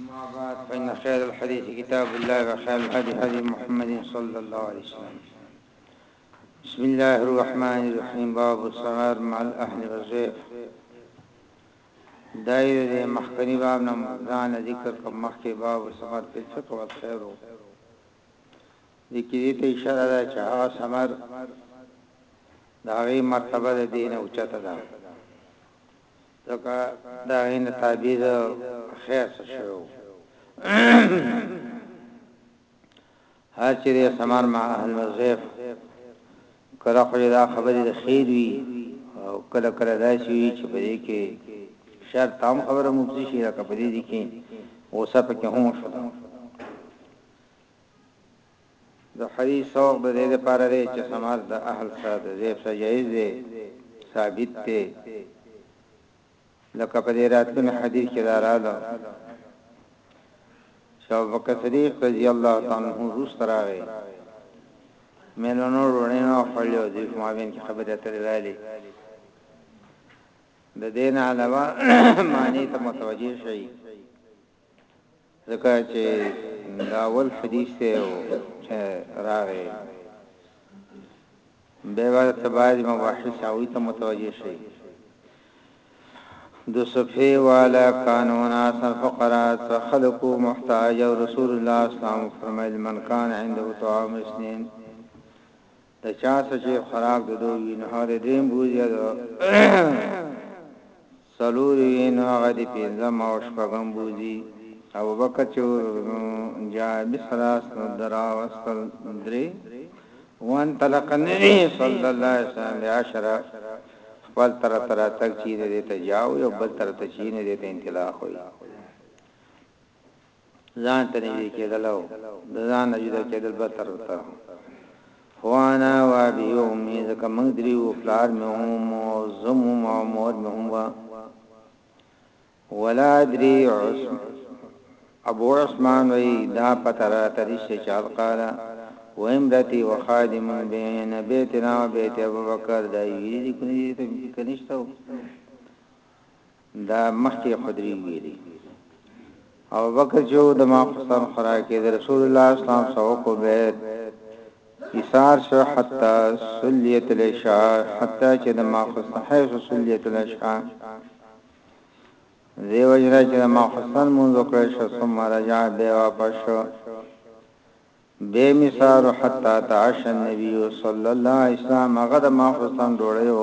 ما بعد فإن خير الحديث كتاب الله وخير الهدي هدي محمد صلى الله عليه وسلم بسم الله الرحمن الرحيم باب الصغار مع الأهل والزيف دایو دې مخکنی باب نه ځان ذکر کوم مخکې باب صفات فقه او خیرو دې کې دې ته اشاره ده چې هغه ثمر دا غي مرتبه ده دین او چته ده ځکه دا غي نه تعبیر خیر څه شو هر چې دې ثمر ما اهل مزيف کله خو دا خبرې د خیر وی او کله کله دا شي چې په دې کې شر تام خبره مفزي شي راکې په دې کې اوسه پکې هم شو د حدیث شوق د دې لپاره دی چې سماع د اهل سره د زیب سره جایز دی، ثابت دی، لکه په دې راتلوني حدیث کې دا راغله چې ابوبکر صدیق رضی الله تعالی عنه روس راغی مېلمنو ډوډۍ نه خوړلې او دوی په مابین کې خبرې اترې راغلې د دین علاوه معنی ته متوجه شئ ځکه چه دا اول حدیث دی او چه راغی بیا به ته بعضی مباحث هغوی ته متوجه شي د صفه والا قانون اثر فقرات و خلقو محتاج او رسول الله اسلام فرمایل من کان عنده طعام اسنین د چا څه چې خوراک د دوی وي، نو هغه د درېیم بوځي او د څلورو وي، نو هغه د پنځم او شپږم بوځي. ابوبکر چې ورجاء بثلاث نو ده راوستل درې، وانطلق النبي صلی الله علیه وسلم بعشر خپل طرف ته راتګ چي نه دې ته جاء وي او بل طرف ته چي نه دې ته انطلاق وي. ځان ته نږدې کېدل او د ځان نه جدا کېدل به تر تر وو. هو انا و ابي و امي ځکه موږ درې وو، پلار مې هم و او زه هم وم او مور مې هم وه. ولا ادري ابو عثمان وايي، دا پته راته نشته چې القاله و امرأتي و خادم بين بيتنا و بيت ابوبکر دا يوې دي که نشته وو. ده مخکې يې خدري ويلي ابوبکر چې د ماخستن خوراک يې د رسول الله اسلام سره وکړو بيت ايثار شو حتی سليت العشاء حتی چې د ماخستن حيث سليت العشاء دیو جنا چې ما حسن مونږ وکړې شو ثم رجع به واپس شو به مثال حتا تعش النبي صلی الله علیه وسلم غد ما حسن ډوړیو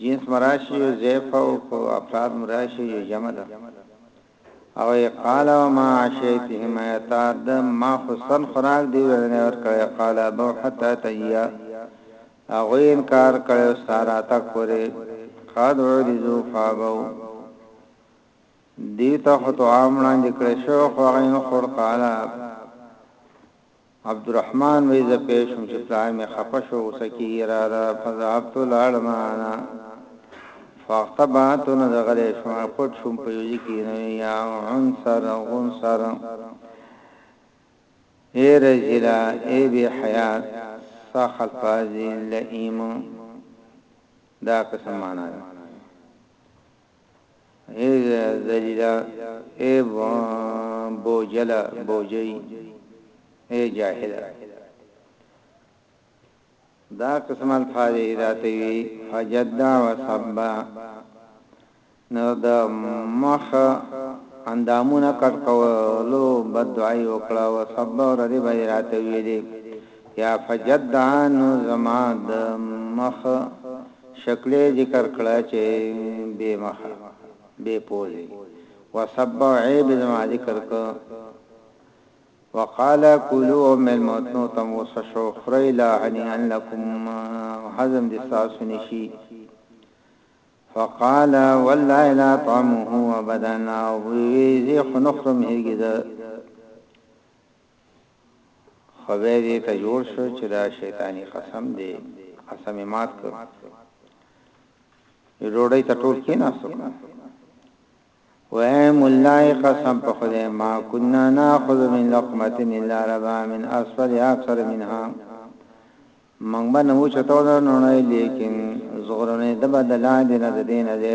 جنس مه راشي يو ضعف او که افراد مه راشي يو جمع ده او ای قال او ما عشیتهم ایتا د ما خصن خوراک دی ورنه ور کړی قال ابو حتا تیا هغه انکار کړو سارا تا کوره قد عرضو فابو دیتا خطو عاملان دکړی شو خو غین خور قالا عبدالرحمن وایی زه پوه شوم چې پلار مې خفه شو غوسه کیږي راځه فذهبت لاړم انا فاختبعت نه زه غلی شوم پټ شوم په یو ځای کې نه یا عنصر غنصر اے رجلا اے بی حیات ساخ الفاظ لئیم دا قسم معنا ده اې ذلیله اې بوجله بوجۍ اې جاهله دا قسم الفاظ اذا توی فجدا وصبا نو د مخ اندامونه کټ کولو بدعای وکړه وصبا ردی به راته ویلې یا فجدها نو زما د مخ شکلې ذکر کړه چې بې مخه، بې پوزې، وسب او عیب زما ذکر کړ، وقال کلو او مېلمتنو ته مو وسه شو، خورئ لا هنیئا لکم هضم دې ستاسو نه شي، فقال والله لا اطعمه ابدا او ویې زه خو نه خورم هېرګېده. خدای دې ته جوړ شه چې دا شیطاني قسم دې قسم یې مات کړ یو ډوډۍ ته ټول کېناستو کنه وای مولای قسم په خدای ما كنا ناخذ من لقمه الا ربا من اسفل اكثر منها من باندې و چتو نه نه لیکن زغرنه د بدلا دینه دینه دې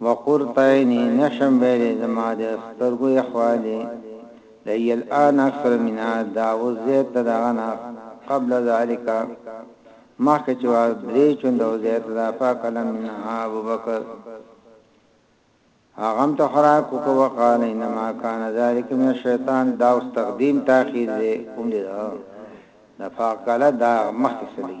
وقرت عینی نشم ویلی زما د سترګو یخوالی لهی الان اکثر منها دا اوس زیات ده د هغه نه قبل ذلک مخکې چې وه درې چونده او زیات ده فاکل منها ابوبکر هغه هم ته خوراک وکړه وقال انما کان ذلک من الشیطان دا اوس تقدیم تاخیر دی کوم دی دا فاکل دا مخکې سلی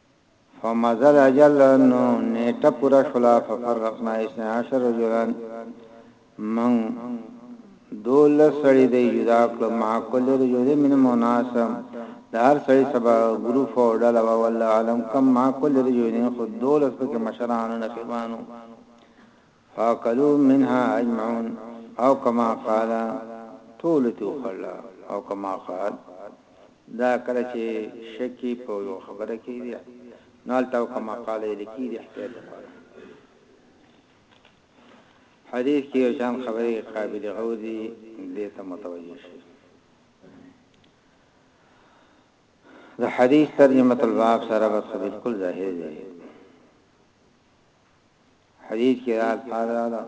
فمضى الاجل نو نيټه پوره شولا ففرقنا اثني عشر رجلا من دولس سړي دی جدا کړ مع كل رجل من مناس د هر سړي سبا ګروپ او ډله وا والله علم کم مع كل رجل خود دولس پکې مشران نه خبانو فاکلو منها اجمعون او کما قال ټولو ته وخړله او کما قال دا کله چې شکی په یو خبره کې دی نو هلته او کما قال یې لیکي د احتیاط لپاره حدیث کې یو شان خبرې قابل غور دي دې ته متوجه شي د حدیث ترجمه الباب سره به بالکل ظاهر دی حديث کې دا الفاظ راغلي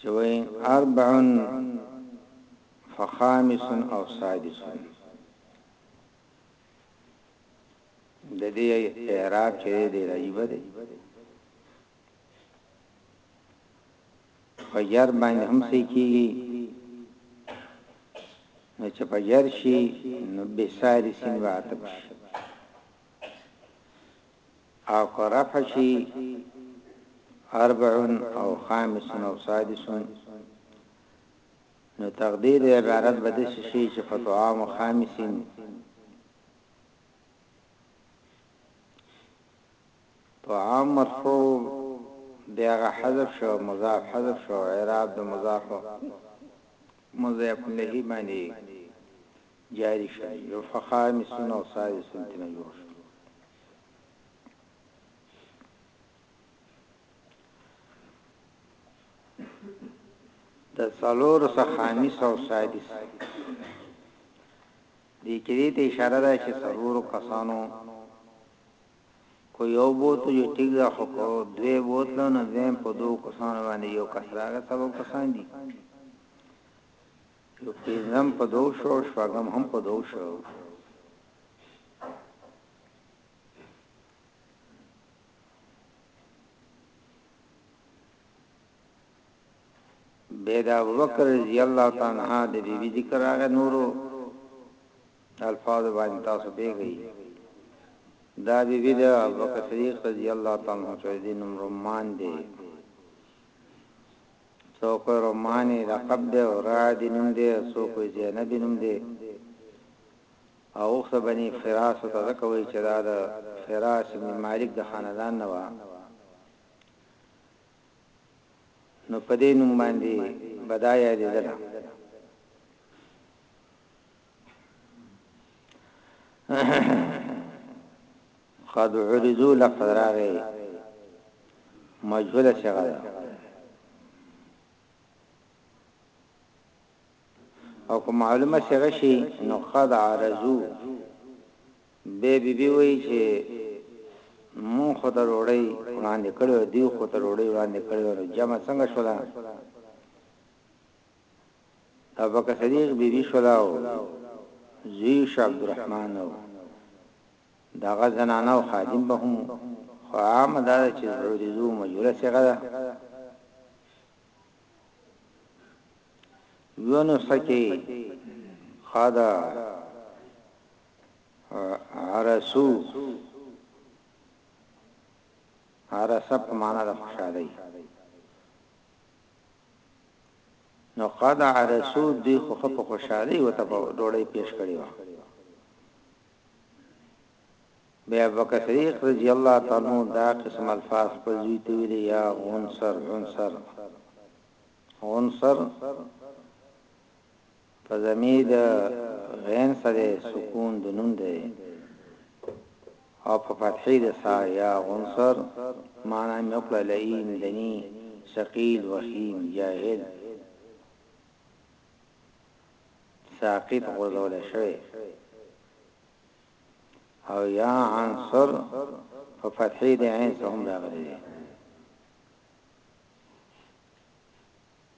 چې وای اربع فخامس او سادس د دې اعراب چې دې راځي دی فجر باندې هم سې کیږي نو چې فجر شي نو به ساري سین واتب شي او که رفع شي اربع او خامس او سادس نو تقدیر عبارت به داسې شي چې فطعام خامس طعام مرفوع بیاغه حذف شو مضاف حذف شو اعراب د مضاف مضاف له باندې جاري شول يو فخار ميسون او سا ويسون ترنه جوړ شو د څلورو سا خامس او سادس دې کې دې ته اشاره ده چې څلورو کسانو کو یو بوت یو ټیګ دا خو کو دوی بوت له نه زم په دوه کسانو باندې یو کس راغی سبب کسان دي نو پنځم په دوو شو او شپږم هم په دوو شو. بيد ابوبکر رضی الله تعالی عنہ د بی بی ذکر راغ نورو الفاظ باندې تاسو پیږی دا بی بی د ابوبکر صدیق رضی الله تعالی عنہ چې د نوم رمان دی څوک وای رماني لقب دی او رعدي نوم دی او څوک وای زینبي نوم دی او اخت بني فراس ورته ځکه وای چې دا د فراس ابن مالک د خاندان نه وه نو په دې نوم باندې بدایا دي دله قد عرضو لقد راغی مجهوله شغه ده او که معلومه شغه شي نو قد عرضو به بي بي وای چې مون خو ته وروړی وړاندې کړو دی خو ته وروړی وړاندې کړو جمع څنګه شولا ابو بکر صدیق بی بی شولا او زوی شو عبدالرحمن او دغه زنانه او خادم به هم خو عام دا چې عریضو مجوره صيغه ده یونو سکی قادا عرسو عرسه په معنا د خوشالۍ نو قد عرسو دوی خو خه په خوشحالي و ته په ډوړی پیش کړی و بیا ابوبکر صدیق رضی الله تعالی عنہ دا قسم الفاظ په زوی ته ویل یا غنصر غنصر غنصر په ضمير د غين سره سکون د نون دی او په فتحې د سا يا غنصر معنی مې وکړه لئيم دني ثقيل وخيم جاهل ساقط غرزول شوی او یا عنصر په فتحې د عین سره هم راغلی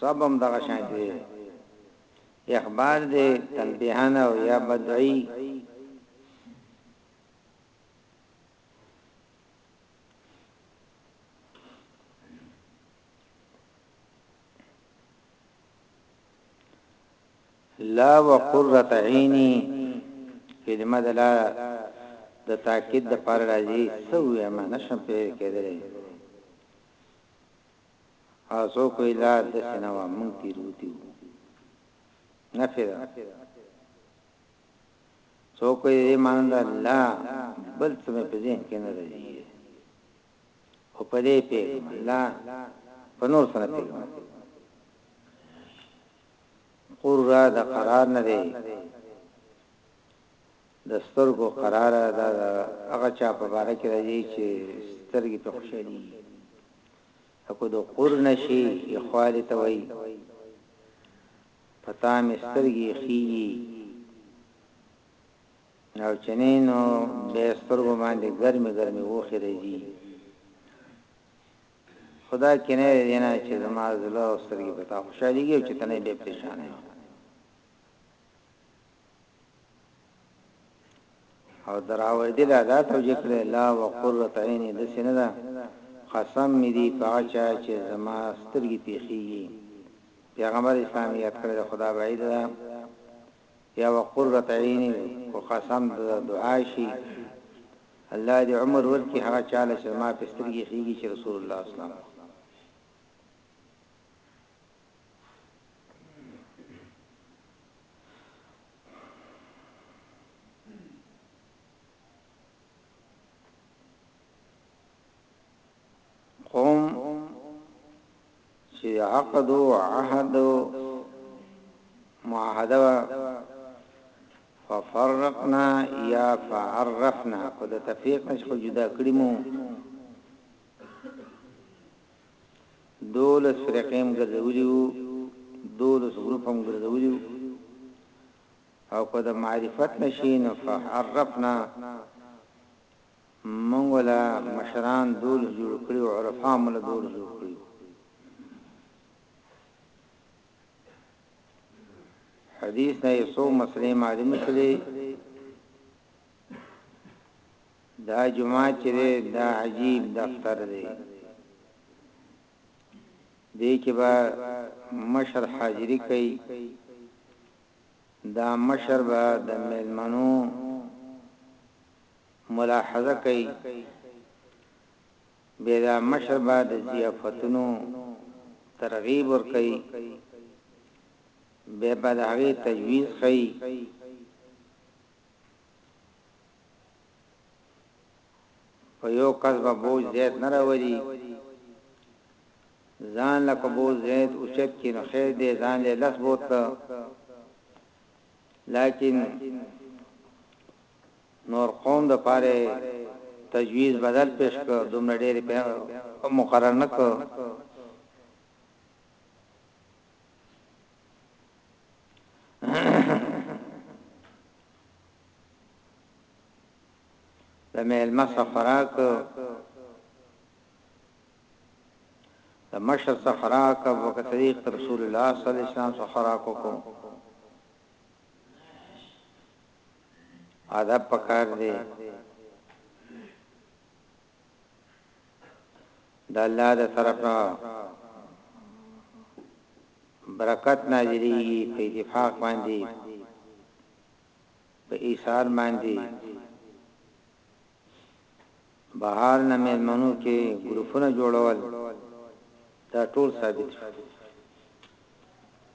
سب هم دغه شان دی اخبار دی تنبیهانه او یا بدعی لا وقرت عینی کلمه دلا د تاکید د پر راځي سوې ما نشم پیر کېدلې هغه څوک وایی لار دسی نه وه مونږ تیر وتی وو نفی ده څوک وایی دی مانند الله بل څه مې په ذهن کې نه راځي او په دې پیغام الله په نور سره پیغام قرر د قرار نه دی د سترګو قرار دا د هغه چا په باره کې راځي چې سترګې په خوشالي اكو د قر نشي اخوالي ته وي پتا مې سترګې خيږي او چنينو به سترګو باندې ګرمي ګرمي وخي راځي خدا کنه دینا چې زما زله او سترګې پتا خوشاليږي چې تنه به پریشان یم او دراوی دې لا دا توجیه کړې لا وقرت عین د سینه ده قسم می دی پاچا چې زما سترګې پیخیږي پیغمبر اسلام یې کړې خدا بعید ده یا وقرت عین کو قسم د دعا شي الله دې عمر ورکړي هغه چاله چې ما پسترګي خيږي چې رسول الله اسلام قوم چې عقد او عهد معاهده ففرقنا یا فعرفنا کو د تفریق نشو جدا کړی مو دولس فرقې هم ګرځولي وو، دولس ګروپ هم ګرځولي وو، او که د معرفت نه شي نو فعرفنا موږ له مشران دولس جوړ کړي او عرفا مو له دولس جوړ کړي وو. حدیث نه یو څو مسلې معلومې شولې. دا جومات چې دی دا عجیب دفتر دی دې کې به مشر حاضری کوي دا مشر به د مېلمنو ملاحظه کوي به دا مشر به د ضیافتونو ترغیب ور کوي به به د هغه تجویز کوي په یو کس به بوج زیات نه راولی ځان له که بوج زیات اوچت کی نو خیر دی ځان له لس بوتله لیکن نور قوم د پاره تجویز بدل پیش کړ دومره ډیر په مقرر نکړ د میلمه څخه خوراک د مشر څخه خوراک او کتریق رسول الله صلی الله علیه وسلم څخه خوراک وکړو ادب پکار دی د الله د طرفه برکت نازلېږي په اتفاق باندې په ایثار باندې بهار نه مېلمنو کې ګروپونه جوړول دا ټول ثابت شو